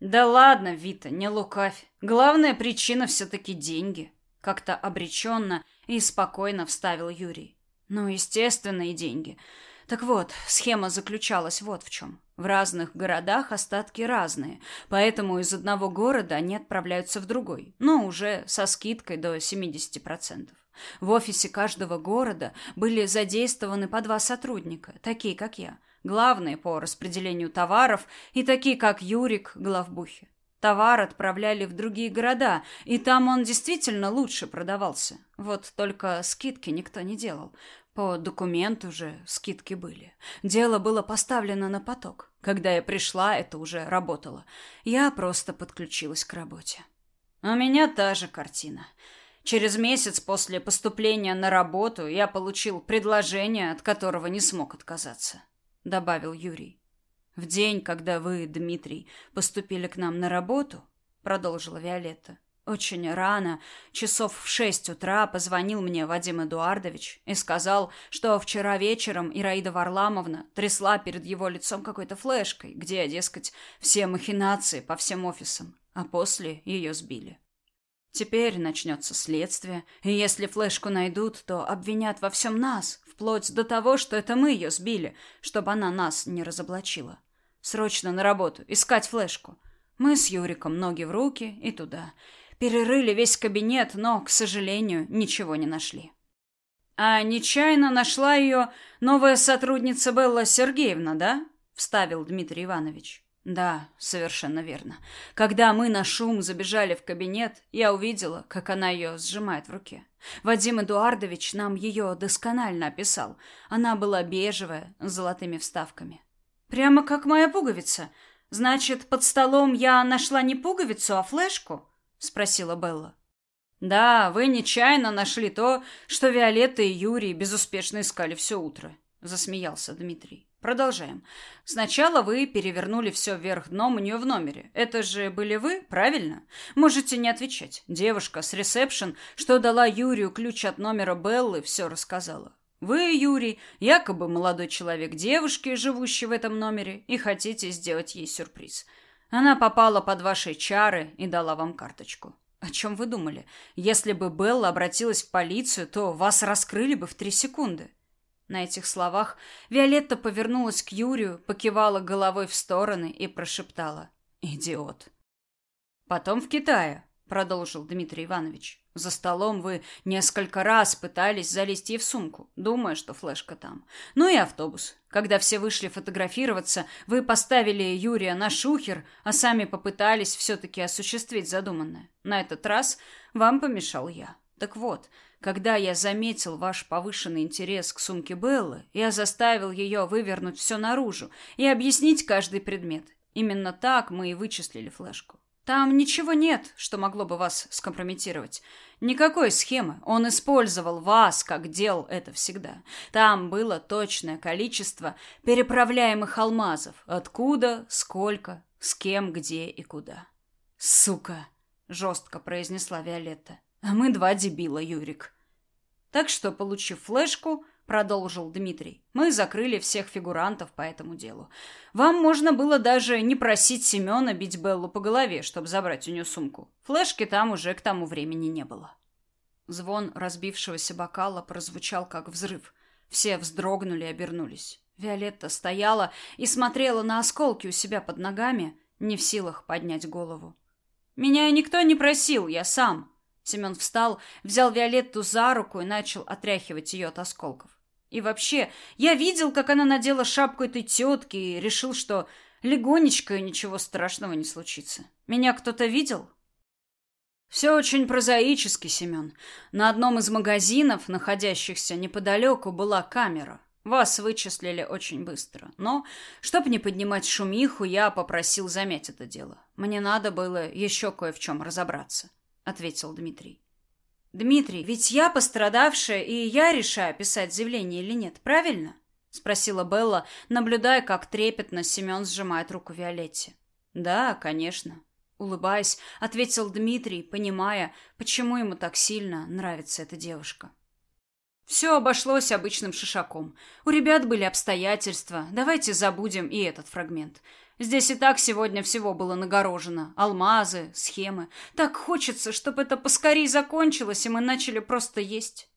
Да ладно, Вита, не лукавь. Главная причина все-таки деньги. Как-то обреченно и спокойно вставил Юрий. Ну, естественно, и деньги. Так вот, схема заключалась вот в чем. В разных городах остатки разные, поэтому из одного города они отправляются в другой, но уже со скидкой до 70%. В офисе каждого города были задействованы по два сотрудника, такие как я, главные по распределению товаров и такие как Юрик главбухи. Товар отправляли в другие города, и там он действительно лучше продавался. Вот только скидки никто не делал. По документу же скидки были. Дело было поставлено на поток. Когда я пришла, это уже работало. Я просто подключилась к работе. У меня та же картина. Через месяц после поступления на работу я получил предложение, от которого не смог отказаться, добавил Юрий. В день, когда вы, Дмитрий, поступили к нам на работу, продолжила Виолетта, очень рано, часов в шесть утра, позвонил мне Вадим Эдуардович и сказал, что вчера вечером Ираида Варламовна трясла перед его лицом какой-то флешкой, где, дескать, все махинации по всем офисам, а после ее сбили. Теперь начнется следствие, и если флешку найдут, то обвинят во всем нас, вплоть до того, что это мы ее сбили, чтобы она нас не разоблачила. Срочно на работу, искать флешку. Мы с Юриком ноги в руки и туда. Перерыли весь кабинет, но, к сожалению, ничего не нашли. А нечаянно нашла ее новая сотрудница Белла Сергеевна, да? Вставил Дмитрий Иванович. Да, совершенно верно. Когда мы на шум забежали в кабинет, я увидела, как она ее сжимает в руке. Вадим Эдуардович нам ее досконально описал. Она была бежевая, с золотыми вставками. Прямо как моя пуговица. Значит, под столом я нашла не пуговицу, а флешку? спросила Белла. Да, вы нечаянно нашли то, что Виолетта и Юрий безуспешно искали все утро, засмеялся Дмитрий. Продолжаем. Сначала вы перевернули все вверх дном у нее в номере. Это же были вы, правильно? Можете не отвечать. Девушка с ресепшн, что дала Юрию ключ от номера Беллы, все рассказала. Вы, Юрий, якобы молодой человек девушки, живущей в этом номере, и хотите сделать ей сюрприз. Она попала под ваши чары и дала вам карточку. О чем вы думали? Если бы Белла обратилась в полицию, то вас раскрыли бы в три секунды. На этих словах Виолетта повернулась к Юрию, покивала головой в стороны и прошептала «Идиот». Потом в Китае, продолжил Дмитрий Иванович. За столом вы несколько раз пытались залезть ей в сумку, думая, что флешка там. Ну и автобус. Когда все вышли фотографироваться, вы поставили Юрия на шухер, а сами попытались все-таки осуществить задуманное. На этот раз вам помешал я. Так вот, когда я заметил ваш повышенный интерес к сумке Беллы, я заставил ее вывернуть все наружу и объяснить каждый предмет. Именно так мы и вычислили флешку. Там ничего нет, что могло бы вас скомпрометировать. Никакой схемы. Он использовал вас, как делал это всегда. Там было точное количество переправляемых алмазов. Откуда, сколько, с кем, где и куда. «Сука!» — жестко произнесла Виолетта. «А мы два дебила, Юрик». Так что, получив флешку, продолжил Дмитрий. Мы закрыли всех фигурантов по этому делу. Вам можно было даже не просить Семена бить Беллу по голове, чтобы забрать у нее сумку. Флешки там уже к тому времени не было. Звон разбившегося бокала прозвучал как взрыв. Все вздрогнули и обернулись. Виолетта стояла и смотрела на осколки у себя под ногами, не в силах поднять голову. Меня никто не просил, я сам. Семен встал, взял Виолетту за руку и начал отряхивать ее от осколков. И вообще, я видел, как она надела шапку этой тетки и решил, что легонечко и ничего страшного не случится. Меня кто-то видел? Все очень прозаически, Семен. На одном из магазинов, находящихся неподалеку, была камера. Вас вычислили очень быстро. Но, чтобы не поднимать шумиху, я попросил замять это дело. Мне надо было еще кое в чем разобраться, ответил Дмитрий. Дмитрий, ведь я пострадавшая, и я решаю, писать заявление или нет, правильно? спросила Белла, наблюдая, как трепетно Семен сжимает руку Виолетте. Да, конечно, улыбаясь, ответил Дмитрий, понимая, почему ему так сильно нравится эта девушка. Все обошлось обычным шишаком. У ребят были обстоятельства. Давайте забудем и этот фрагмент. Здесь и так сегодня всего было нагорожено. Алмазы, схемы. Так хочется, чтобы это поскорей закончилось, и мы начали просто есть.